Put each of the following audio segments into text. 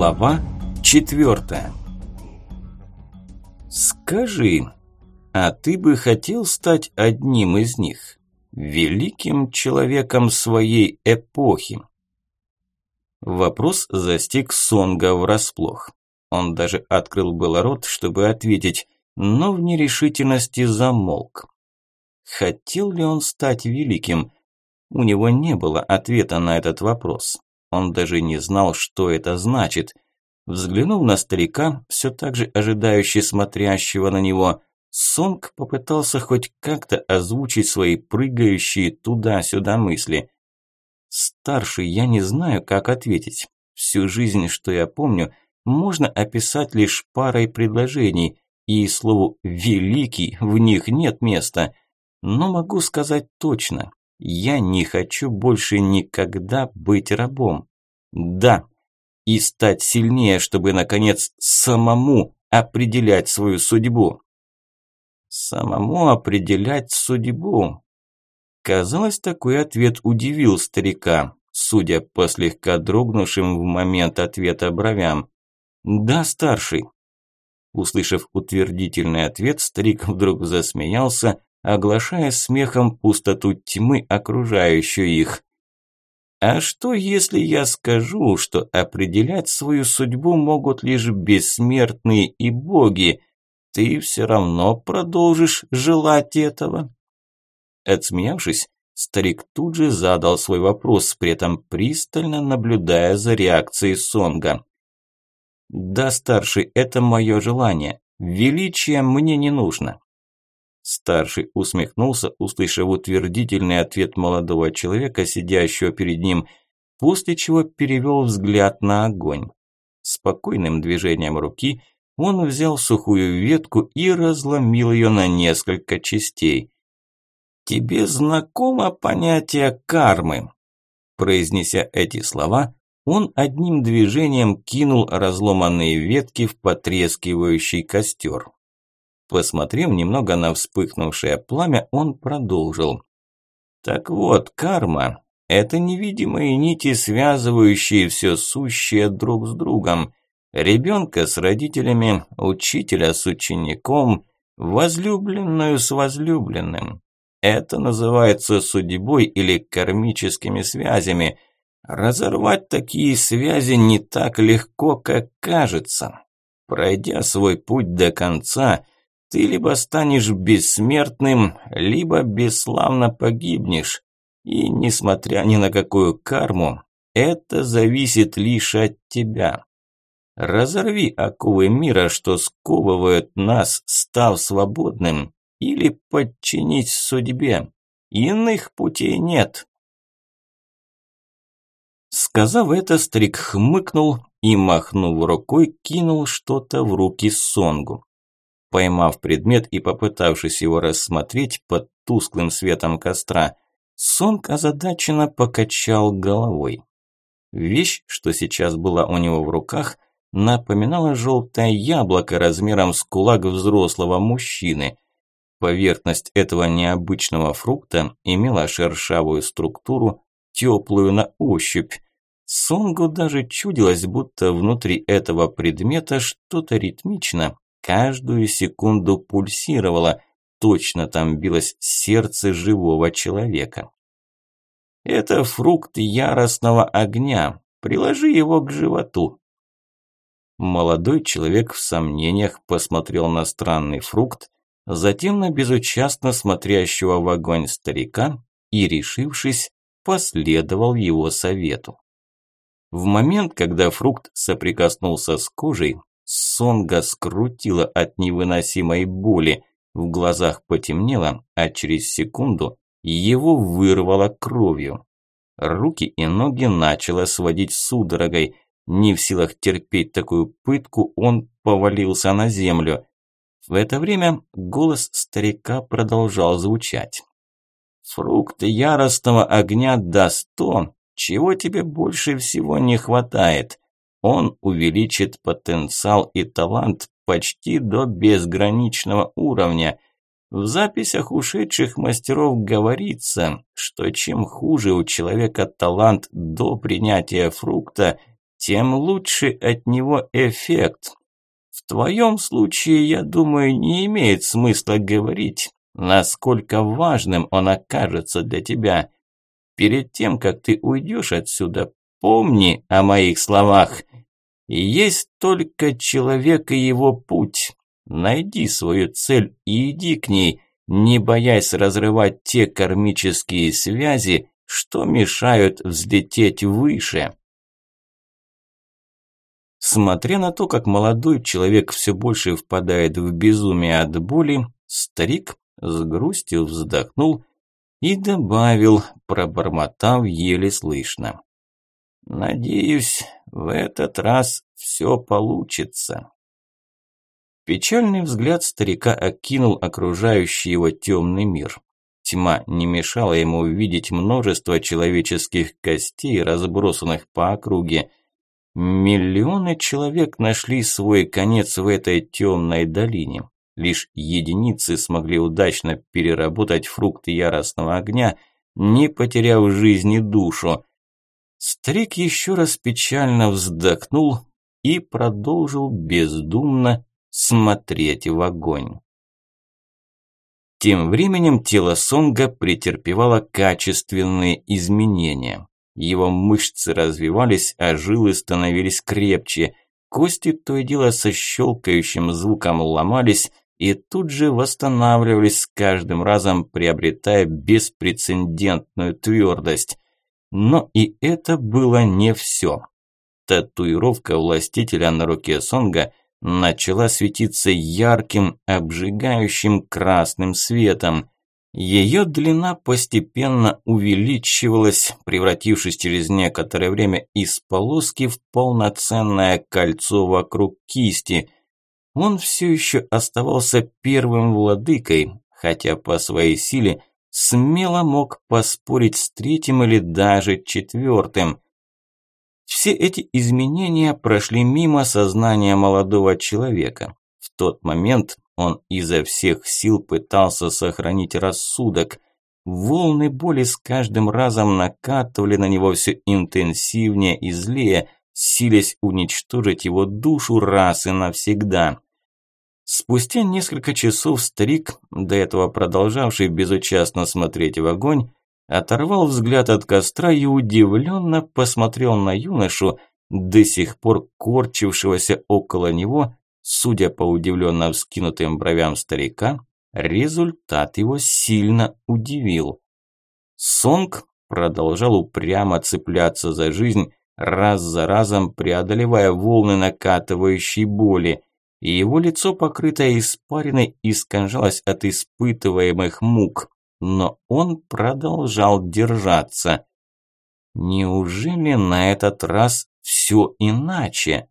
Глава четвертая. Скажи, а ты бы хотел стать одним из них, великим человеком своей эпохи? Вопрос застиг Сонга врасплох. Он даже открыл было рот, чтобы ответить, но в нерешительности замолк. Хотел ли он стать великим? У него не было ответа на этот вопрос. Он даже не знал, что это значит. Взглянув на старика, все так же ожидающе смотрящего на него, Сонг попытался хоть как-то озвучить свои прыгающие туда-сюда мысли. «Старший, я не знаю, как ответить. Всю жизнь, что я помню, можно описать лишь парой предложений, и слову «великий» в них нет места. Но могу сказать точно, я не хочу больше никогда быть рабом. Да, и стать сильнее, чтобы, наконец, самому определять свою судьбу. Самому определять судьбу. Казалось, такой ответ удивил старика, судя по слегка дрогнувшим в момент ответа бровям. «Да, старший». Услышав утвердительный ответ, старик вдруг засмеялся, оглашая смехом пустоту тьмы, окружающую их. А что, если я скажу, что определять свою судьбу могут лишь бессмертные и боги? Ты все равно продолжишь желать этого? Отсмеявшись, старик тут же задал свой вопрос, при этом пристально наблюдая за реакцией Сонга. «Да, старший, это мое желание. Величия мне не нужно. Старший усмехнулся, услышав утвердительный ответ молодого человека, сидящего перед ним, после чего перевел взгляд на огонь. Спокойным движением руки он взял сухую ветку и разломил ее на несколько частей. «Тебе знакомо понятие кармы?» Произнеся эти слова, он одним движением кинул разломанные ветки в потрескивающий костер. Посмотрев немного на вспыхнувшее пламя, он продолжил. Так вот, карма – это невидимые нити, связывающие все сущее друг с другом. Ребенка с родителями, учителя с учеником, возлюбленную с возлюбленным. Это называется судьбой или кармическими связями. Разорвать такие связи не так легко, как кажется. Пройдя свой путь до конца – ты либо станешь бессмертным, либо бесславно погибнешь. И несмотря ни на какую карму, это зависит лишь от тебя. Разорви оковы мира, что сковывают нас, став свободным, или подчинить судьбе. Иных путей нет. Сказав это, старик хмыкнул и, махнув рукой, кинул что-то в руки Сонгу. Поймав предмет и попытавшись его рассмотреть под тусклым светом костра, Сонг озадаченно покачал головой. Вещь, что сейчас была у него в руках, напоминала желтое яблоко размером с кулак взрослого мужчины. Поверхность этого необычного фрукта имела шершавую структуру, теплую на ощупь. Сонгу даже чудилось, будто внутри этого предмета что-то ритмично каждую секунду пульсировало, точно там билось сердце живого человека. Это фрукт яростного огня, приложи его к животу. Молодой человек в сомнениях посмотрел на странный фрукт, затем на безучастно смотрящего в огонь старика и, решившись, последовал его совету. В момент, когда фрукт соприкоснулся с кожей, Сонга скрутило от невыносимой боли. В глазах потемнело, а через секунду его вырвало кровью. Руки и ноги начало сводить судорогой. Не в силах терпеть такую пытку, он повалился на землю. В это время голос старика продолжал звучать. «Фрукт яростного огня даст то, чего тебе больше всего не хватает. Он увеличит потенциал и талант почти до безграничного уровня. В записях ушедших мастеров говорится, что чем хуже у человека талант до принятия фрукта, тем лучше от него эффект. В твоем случае, я думаю, не имеет смысла говорить, насколько важным он окажется для тебя. Перед тем, как ты уйдешь отсюда, помни о моих словах. Есть только человек и его путь. Найди свою цель и иди к ней, не боясь разрывать те кармические связи, что мешают взлететь выше. Смотря на то, как молодой человек все больше впадает в безумие от боли, старик с грустью вздохнул и добавил, пробормотав еле слышно. «Надеюсь, в этот раз все получится». Печальный взгляд старика окинул окружающий его темный мир. Тьма не мешала ему увидеть множество человеческих костей, разбросанных по округе. Миллионы человек нашли свой конец в этой темной долине. Лишь единицы смогли удачно переработать фрукты яростного огня, не потеряв жизни душу. Старик еще раз печально вздохнул и продолжил бездумно смотреть в огонь. Тем временем тело Сонга претерпевало качественные изменения. Его мышцы развивались, а жилы становились крепче. Кости то и дело со щелкающим звуком ломались, и тут же восстанавливались с каждым разом, приобретая беспрецедентную твердость. Но и это было не все. Татуировка властителя на руке Сонга начала светиться ярким, обжигающим красным светом. Ее длина постепенно увеличивалась, превратившись через некоторое время из полоски в полноценное кольцо вокруг кисти – он все еще оставался первым владыкой, хотя по своей силе смело мог поспорить с третьим или даже четвертым. Все эти изменения прошли мимо сознания молодого человека. В тот момент он изо всех сил пытался сохранить рассудок. Волны боли с каждым разом накатывали на него все интенсивнее и злее, силясь уничтожить его душу раз и навсегда. Спустя несколько часов старик, до этого продолжавший безучастно смотреть в огонь, оторвал взгляд от костра и удивленно посмотрел на юношу, до сих пор корчившегося около него, судя по удивленно вскинутым бровям старика, результат его сильно удивил. Сонг продолжал упрямо цепляться за жизнь, раз за разом преодолевая волны накатывающей боли, и его лицо, покрытое испариной, искажалось от испытываемых мук, но он продолжал держаться. Неужели на этот раз все иначе?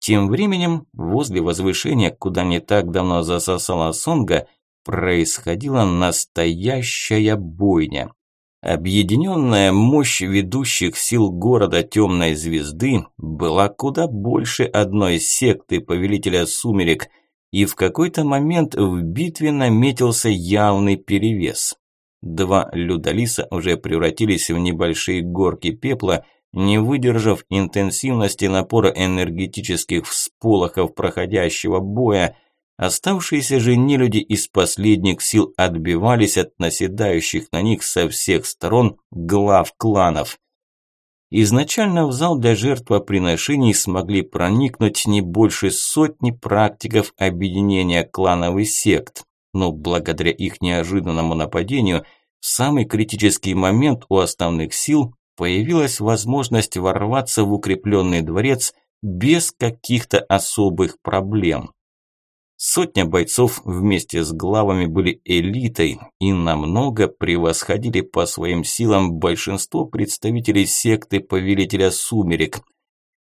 Тем временем, возле возвышения, куда не так давно засосала Сонга, происходила настоящая бойня. Объединенная мощь ведущих сил города Темной Звезды была куда больше одной секты Повелителя Сумерек, и в какой-то момент в битве наметился явный перевес. Два людолиса уже превратились в небольшие горки пепла, не выдержав интенсивности напора энергетических всполохов проходящего боя – Оставшиеся же нелюди из последних сил отбивались от наседающих на них со всех сторон глав кланов. Изначально в зал для жертвоприношений смогли проникнуть не больше сотни практиков объединения кланов и сект, но благодаря их неожиданному нападению в самый критический момент у основных сил появилась возможность ворваться в укрепленный дворец без каких-то особых проблем. Сотня бойцов вместе с главами были элитой и намного превосходили по своим силам большинство представителей секты Повелителя Сумерек.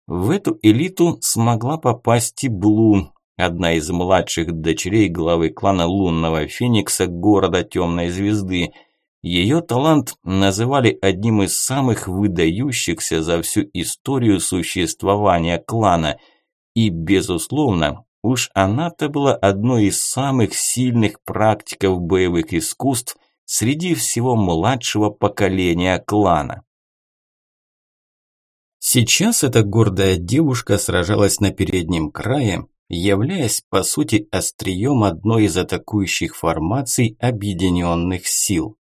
В эту элиту смогла попасть и Блу, одна из младших дочерей главы клана Лунного Феникса города Темной Звезды. Ее талант называли одним из самых выдающихся за всю историю существования клана. И, безусловно, Уж она-то была одной из самых сильных практиков боевых искусств среди всего младшего поколения клана. Сейчас эта гордая девушка сражалась на переднем крае, являясь по сути острием одной из атакующих формаций объединенных сил.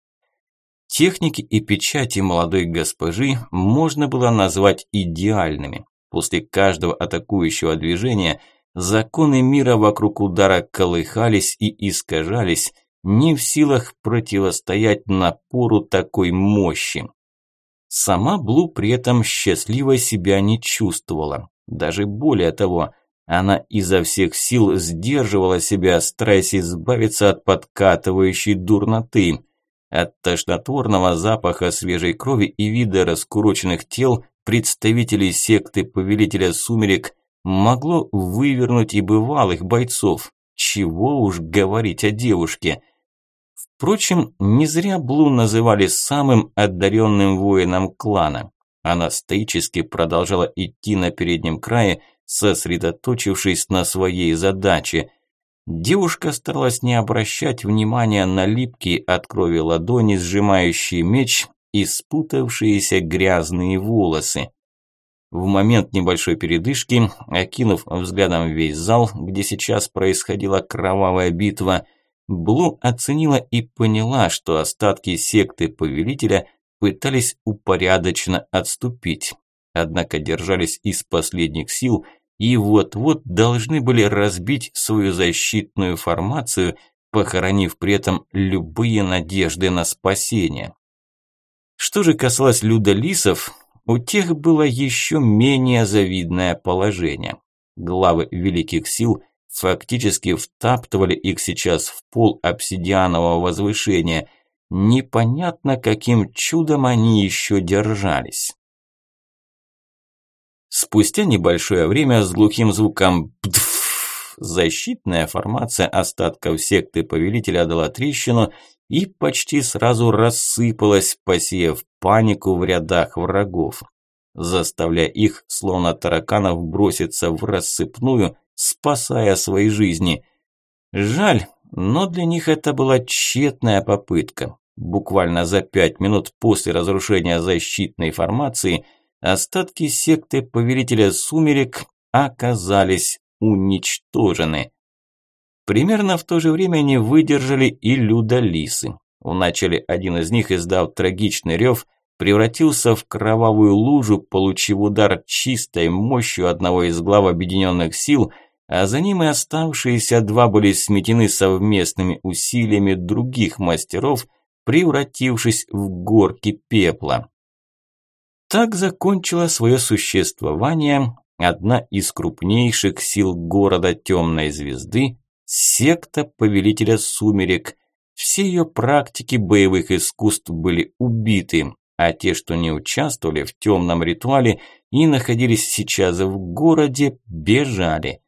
Техники и печати молодой госпожи можно было назвать идеальными. После каждого атакующего движения законы мира вокруг удара колыхались и искажались, не в силах противостоять напору такой мощи. Сама Блу при этом счастливо себя не чувствовала. Даже более того, она изо всех сил сдерживала себя, стараясь избавиться от подкатывающей дурноты. От тошнотворного запаха свежей крови и вида раскуроченных тел представителей секты Повелителя Сумерек могло вывернуть и бывалых бойцов. Чего уж говорить о девушке – Впрочем, не зря Блу называли самым одаренным воином клана. Она стоически продолжала идти на переднем крае, сосредоточившись на своей задаче. Девушка старалась не обращать внимания на липкие от крови ладони, сжимающие меч и спутавшиеся грязные волосы. В момент небольшой передышки, окинув взглядом весь зал, где сейчас происходила кровавая битва, Блу оценила и поняла, что остатки секты Повелителя пытались упорядоченно отступить, однако держались из последних сил и вот-вот должны были разбить свою защитную формацию, похоронив при этом любые надежды на спасение. Что же касалось людолисов, у тех было еще менее завидное положение. Главы великих сил – фактически втаптывали их сейчас в пол обсидианового возвышения. Непонятно, каким чудом они еще держались. Спустя небольшое время с глухим звуком «пдф» защитная формация остатков секты повелителя дала трещину и почти сразу рассыпалась, посеяв панику в рядах врагов, заставляя их, словно тараканов, броситься в рассыпную, спасая свои жизни. Жаль, но для них это была тщетная попытка. Буквально за пять минут после разрушения защитной формации остатки секты Повелителя Сумерек оказались уничтожены. Примерно в то же время не выдержали и людолисы. Вначале один из них, издав трагичный рев, превратился в кровавую лужу, получив удар чистой мощью одного из глав объединенных сил – а за ним и оставшиеся два были сметены совместными усилиями других мастеров, превратившись в горки пепла. Так закончила свое существование одна из крупнейших сил города Темной Звезды, секта Повелителя Сумерек. Все ее практики боевых искусств были убиты, а те, что не участвовали в темном ритуале и находились сейчас в городе, бежали.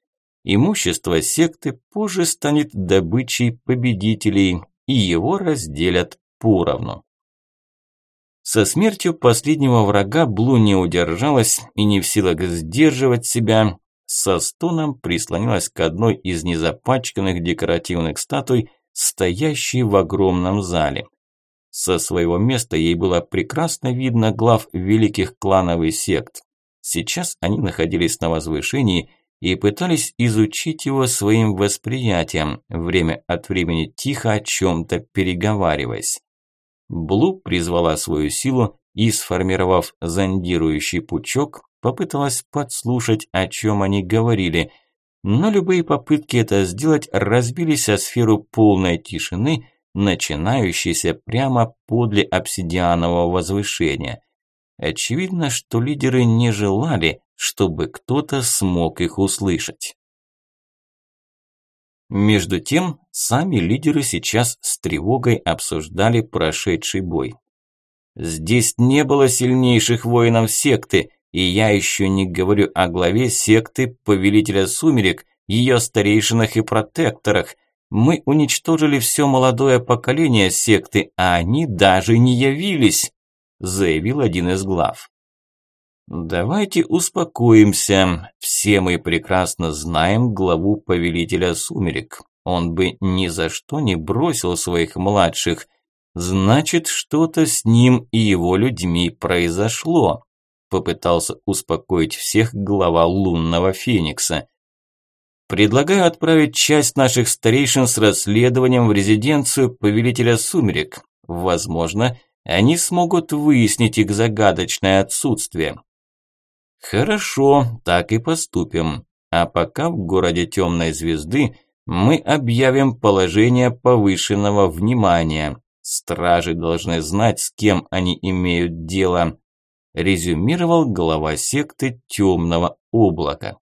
Имущество секты позже станет добычей победителей, и его разделят поровну. Со смертью последнего врага Блу не удержалась и не в силах сдерживать себя, со стоном прислонилась к одной из незапачканных декоративных статуй, стоящей в огромном зале. Со своего места ей было прекрасно видно глав великих клановых сект. Сейчас они находились на возвышении и пытались изучить его своим восприятием, время от времени тихо о чем-то переговариваясь. Блу призвала свою силу и, сформировав зондирующий пучок, попыталась подслушать, о чем они говорили, но любые попытки это сделать разбились о сферу полной тишины, начинающейся прямо подле обсидианового возвышения. Очевидно, что лидеры не желали, чтобы кто-то смог их услышать. Между тем, сами лидеры сейчас с тревогой обсуждали прошедший бой. Здесь не было сильнейших воинов секты, и я еще не говорю о главе секты Повелителя Сумерек, ее старейшинах и протекторах. Мы уничтожили все молодое поколение секты, а они даже не явились, заявил один из глав. Давайте успокоимся. Все мы прекрасно знаем главу повелителя сумерек. Он бы ни за что не бросил своих младших. Значит, что-то с ним и его людьми произошло. попытался успокоить всех глава лунного феникса. Предлагаю отправить часть наших старейшин с расследованием в резиденцию повелителя сумерек. Возможно, они смогут выяснить их загадочное отсутствие. Хорошо, так и поступим. А пока в городе Темной Звезды мы объявим положение повышенного внимания. Стражи должны знать, с кем они имеют дело, резюмировал глава секты Темного Облака.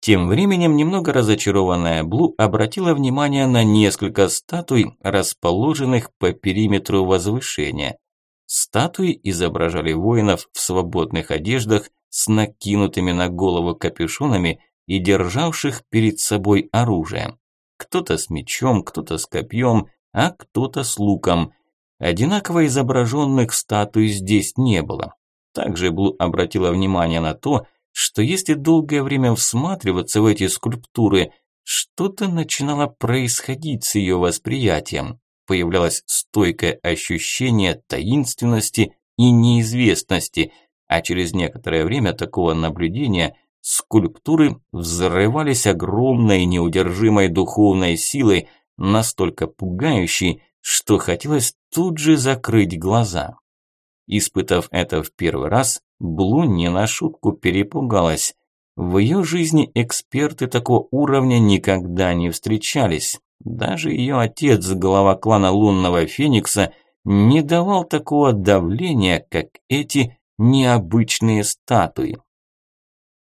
Тем временем немного разочарованная Блу обратила внимание на несколько статуй, расположенных по периметру возвышения. Статуи изображали воинов в свободных одеждах с накинутыми на голову капюшонами и державших перед собой оружие. Кто-то с мечом, кто-то с копьем, а кто-то с луком. Одинаково изображенных статуй здесь не было. Также Блу обратила внимание на то, что если долгое время всматриваться в эти скульптуры, что-то начинало происходить с ее восприятием. Появлялось стойкое ощущение таинственности и неизвестности, а через некоторое время такого наблюдения скульптуры взрывались огромной неудержимой духовной силой, настолько пугающей, что хотелось тут же закрыть глаза. Испытав это в первый раз, Блу не на шутку перепугалась. В ее жизни эксперты такого уровня никогда не встречались. Даже ее отец, глава клана Лунного Феникса, не давал такого давления, как эти необычные статуи.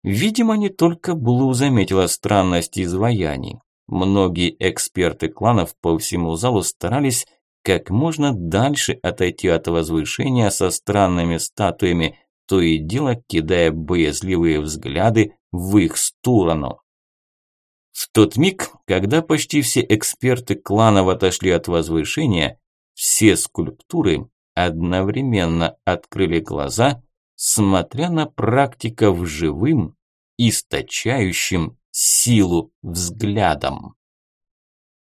Видимо, не только Блу заметила странности изваяний. Многие эксперты кланов по всему залу старались как можно дальше отойти от возвышения со странными статуями, то и дело кидая боязливые взгляды в их сторону. В тот миг, когда почти все эксперты кланов отошли от возвышения, все скульптуры одновременно открыли глаза, смотря на практиков живым, источающим силу взглядом.